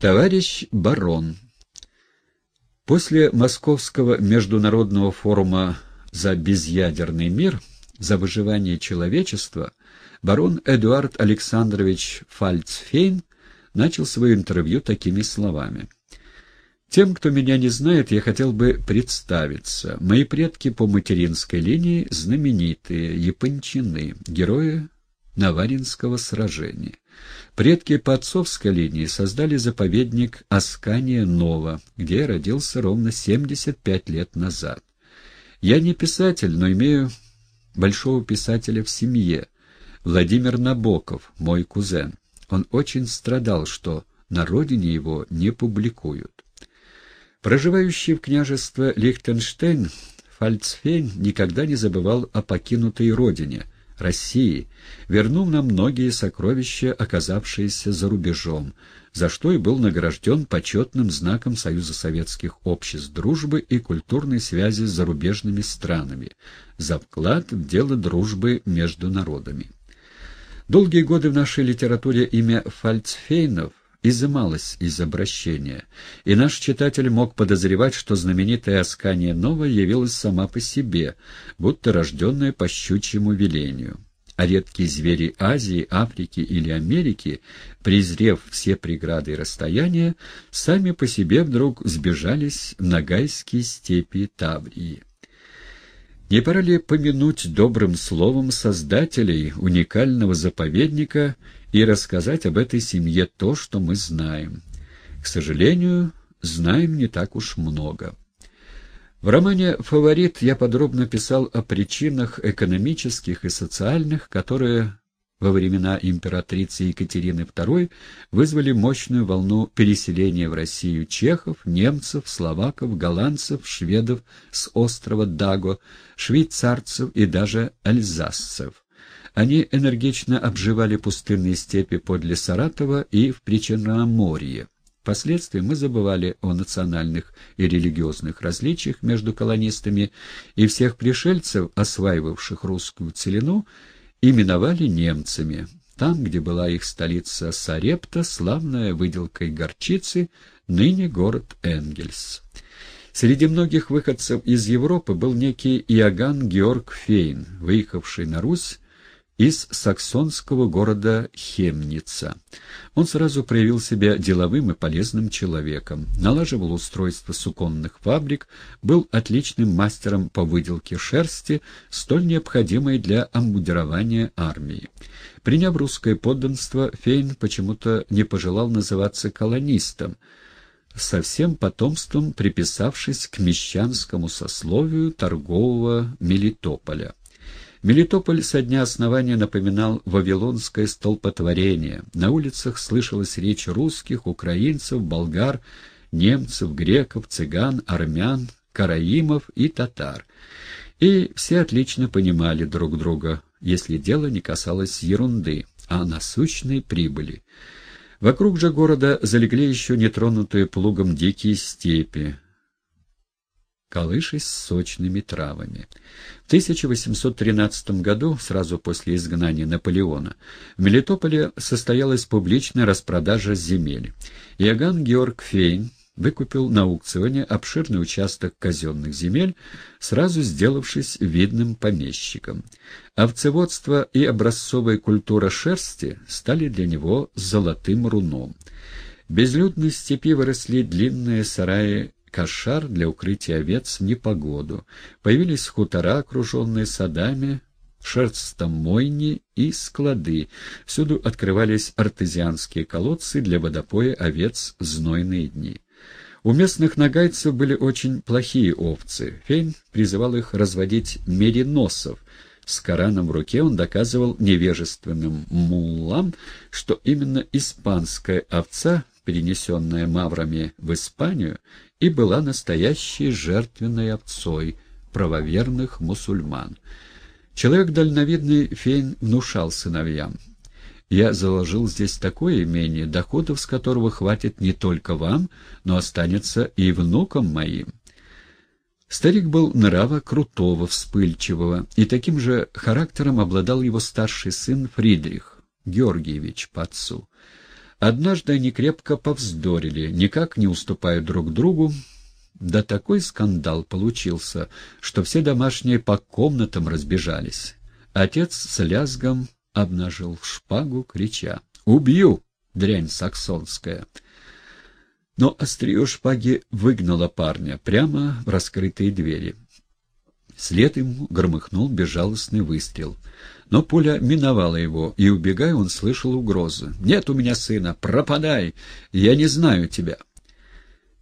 Товарищ барон. После Московского международного форума за безъядерный мир, за выживание человечества, барон Эдуард Александрович Фальцфейн начал свое интервью такими словами. «Тем, кто меня не знает, я хотел бы представиться. Мои предки по материнской линии знаменитые, япончины, герои Наваринского сражения. Предки по отцовской линии создали заповедник Аскания Нова, где я родился ровно 75 лет назад. Я не писатель, но имею большого писателя в семье, Владимир Набоков, мой кузен. Он очень страдал, что на родине его не публикуют. Проживающий в княжестве Лихтенштейн, Фальцфейн никогда не забывал о покинутой родине — России, вернув нам многие сокровища, оказавшиеся за рубежом, за что и был награжден почетным знаком Союза Советских Обществ Дружбы и культурной связи с зарубежными странами, за вклад в дело дружбы между народами. Долгие годы в нашей литературе имя Фальцфейнов изымалось из обращения, и наш читатель мог подозревать, что знаменитая Аскания Нова явилась сама по себе, будто рожденная по щучьему велению. А редкие звери Азии, Африки или Америки, презрев все преграды и расстояния, сами по себе вдруг сбежались в Ногайские степи Таврии. Не пора ли помянуть добрым словом создателей уникального заповедника и рассказать об этой семье то, что мы знаем? К сожалению, знаем не так уж много. В романе «Фаворит» я подробно писал о причинах экономических и социальных, которые во времена императрицы Екатерины II вызвали мощную волну переселения в Россию чехов, немцев, словаков, голландцев, шведов с острова Даго, швейцарцев и даже альзасцев. Они энергично обживали пустынные степи подле Саратова и в Причерноморье. Впоследствии мы забывали о национальных и религиозных различиях между колонистами и всех пришельцев, осваивавших русскую целину, именовали немцами. Там, где была их столица Сарепта, славная выделкой горчицы, ныне город Энгельс. Среди многих выходцев из Европы был некий Иоганн Георг Фейн, выехавший на Русь из саксонского города Хемница. Он сразу проявил себя деловым и полезным человеком, налаживал устройство суконных фабрик, был отличным мастером по выделке шерсти, столь необходимой для амбудирования армии. Приняв русское подданство, Фейн почему-то не пожелал называться колонистом, со всем потомством приписавшись к мещанскому сословию торгового Мелитополя. Мелитополь со дня основания напоминал вавилонское столпотворение. На улицах слышалась речь русских, украинцев, болгар, немцев, греков, цыган, армян, караимов и татар. И все отлично понимали друг друга, если дело не касалось ерунды, а насущной прибыли. Вокруг же города залегли еще нетронутые плугом дикие степи, колышась сочными травами. В 1813 году, сразу после изгнания Наполеона, в Мелитополе состоялась публичная распродажа земель. Иоганн Георг Фейн выкупил на аукционе обширный участок казенных земель, сразу сделавшись видным помещиком. Овцеводство и образцовая культура шерсти стали для него золотым руном. В безлюдной степи выросли длинные сараи кошар для укрытия овец в непогоду. Появились хутора, окруженные садами, шерстомойни и склады. Всюду открывались артезианские колодцы для водопоя овец знойные дни. У местных нагайцев были очень плохие овцы. Фейн призывал их разводить мериносов. С Кораном в руке он доказывал невежественным муллам, что именно испанская овца, перенесенная маврами в Испанию, и была настоящей жертвенной овцой правоверных мусульман. Человек дальновидный Фейн внушал сыновьям. «Я заложил здесь такое имение, доходов с которого хватит не только вам, но останется и внукам моим». Старик был нрава крутого, вспыльчивого, и таким же характером обладал его старший сын Фридрих, Георгиевич по отцу. Однажды они крепко повздорили, никак не уступая друг другу, да такой скандал получился, что все домашние по комнатам разбежались. Отец с лязгом обнажил шпагу, крича «Убью, дрянь саксонская!» Но острие шпаги выгнало парня прямо в раскрытые двери. След ему громыхнул безжалостный выстрел. Но пуля миновала его, и, убегая, он слышал угрозы. «Нет у меня сына! Пропадай! Я не знаю тебя!»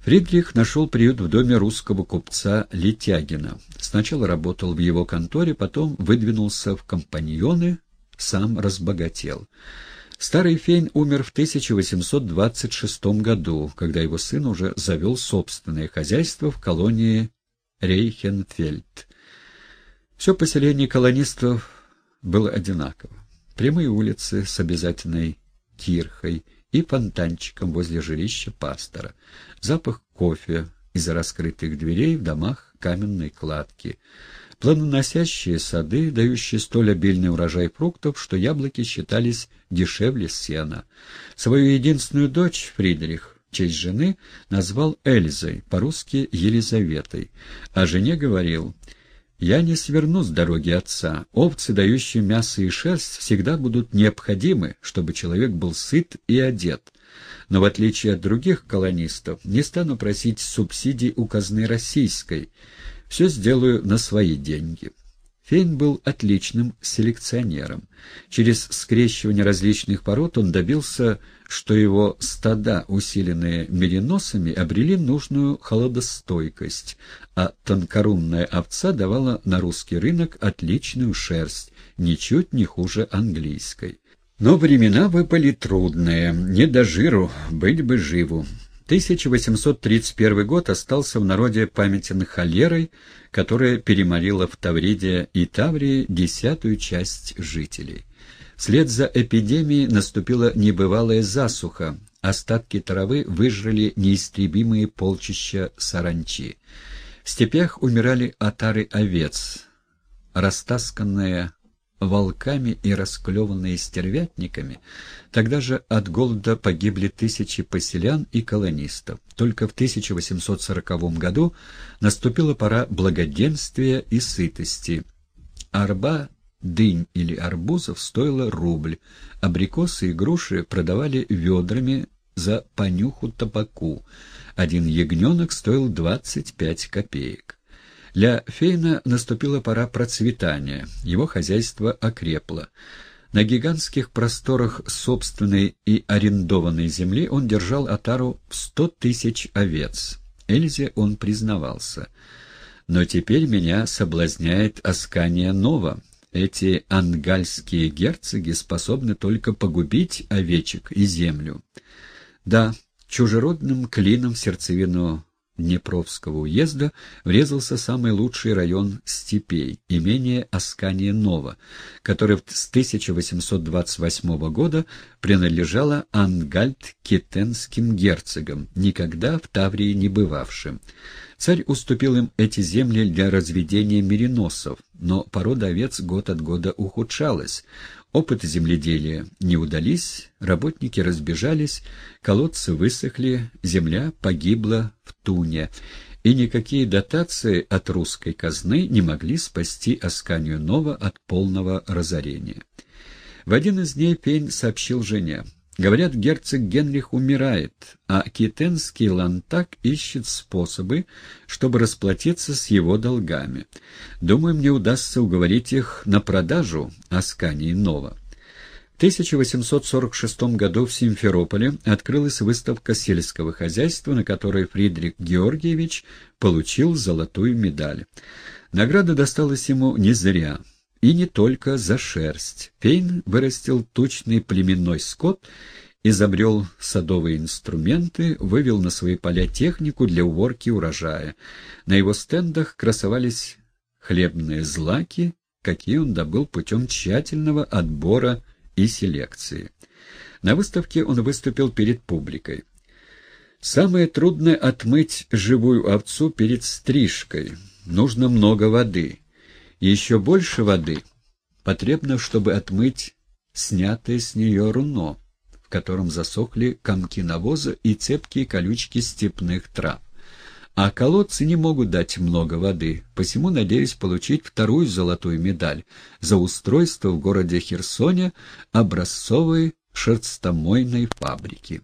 Фридрих нашел приют в доме русского купца Летягина. Сначала работал в его конторе, потом выдвинулся в компаньоны, сам разбогател. Старый Фейн умер в 1826 году, когда его сын уже завел собственное хозяйство в колонии Рейхенфельд. Все поселение колонистов было одинаково. Прямые улицы с обязательной кирхой и фонтанчиком возле жилища пастора. Запах кофе из-за раскрытых дверей в домах каменной кладки. Планоносящие сады, дающие столь обильный урожай фруктов, что яблоки считались дешевле сена. Свою единственную дочь, Фридрих, в честь жены, назвал Эльзой, по-русски Елизаветой, а жене говорил «Я не сверну с дороги отца. Овцы, дающие мясо и шерсть, всегда будут необходимы, чтобы человек был сыт и одет. Но в отличие от других колонистов, не стану просить субсидий у казны российской» Все сделаю на свои деньги. Фейн был отличным селекционером. Через скрещивание различных пород он добился, что его стада, усиленные мериносами, обрели нужную холодостойкость, а тонкорунная овца давала на русский рынок отличную шерсть, ничуть не хуже английской. Но времена выпали трудные, не до жиру, быть бы живу. 1831 год остался в народе памятен холерой, которая переморила в Тавриде и Таврии десятую часть жителей. Вслед за эпидемией наступила небывалая засуха, остатки травы выжрали неистребимые полчища саранчи. В степях умирали отары овец, растасканная волками и расклеванные стервятниками, тогда же от голода погибли тысячи поселян и колонистов. Только в 1840 году наступила пора благоденствия и сытости. Арба дынь или арбузов стоила рубль, абрикосы и груши продавали ведрами за понюху табаку, один ягненок стоил 25 копеек. Для Фейна наступила пора процветания, его хозяйство окрепло. На гигантских просторах собственной и арендованной земли он держал отару в сто тысяч овец. Эльзе он признавался. «Но теперь меня соблазняет Аскания Нова. Эти ангальские герцоги способны только погубить овечек и землю». Да, чужеродным клином сердцевину Днепровского уезда врезался самый лучший район степей, имение Аскания-Нова, которое с 1828 года принадлежало ангальт-китенским герцогам, никогда в Таврии не бывавшим. Царь уступил им эти земли для разведения мериносов, но порода овец год от года ухудшалась. Опыты земледелия не удались, работники разбежались, колодцы высохли, земля погибла в туне, и никакие дотации от русской казны не могли спасти Асканию Нова от полного разорения. В один из дней Пейн сообщил жене. Говорят, герцог Генрих умирает, а китенский лантак ищет способы, чтобы расплатиться с его долгами. Думаю, мне удастся уговорить их на продажу Аскании Нова. В 1846 году в Симферополе открылась выставка сельского хозяйства, на которой Фридрих Георгиевич получил золотую медаль. Награда досталась ему не зря. И не только за шерсть. Пейн вырастил тучный племенной скот, изобрел садовые инструменты, вывел на свои поля технику для уборки урожая. На его стендах красовались хлебные злаки, какие он добыл путем тщательного отбора и селекции. На выставке он выступил перед публикой. «Самое трудное — отмыть живую овцу перед стрижкой. Нужно много воды» еще больше воды потребно, чтобы отмыть снятое с нее руно, в котором засохли комки навоза и цепкие колючки степных трав. А колодцы не могут дать много воды, посему надеюсь получить вторую золотую медаль за устройство в городе Херсоне образцовой шерстомойной фабрики.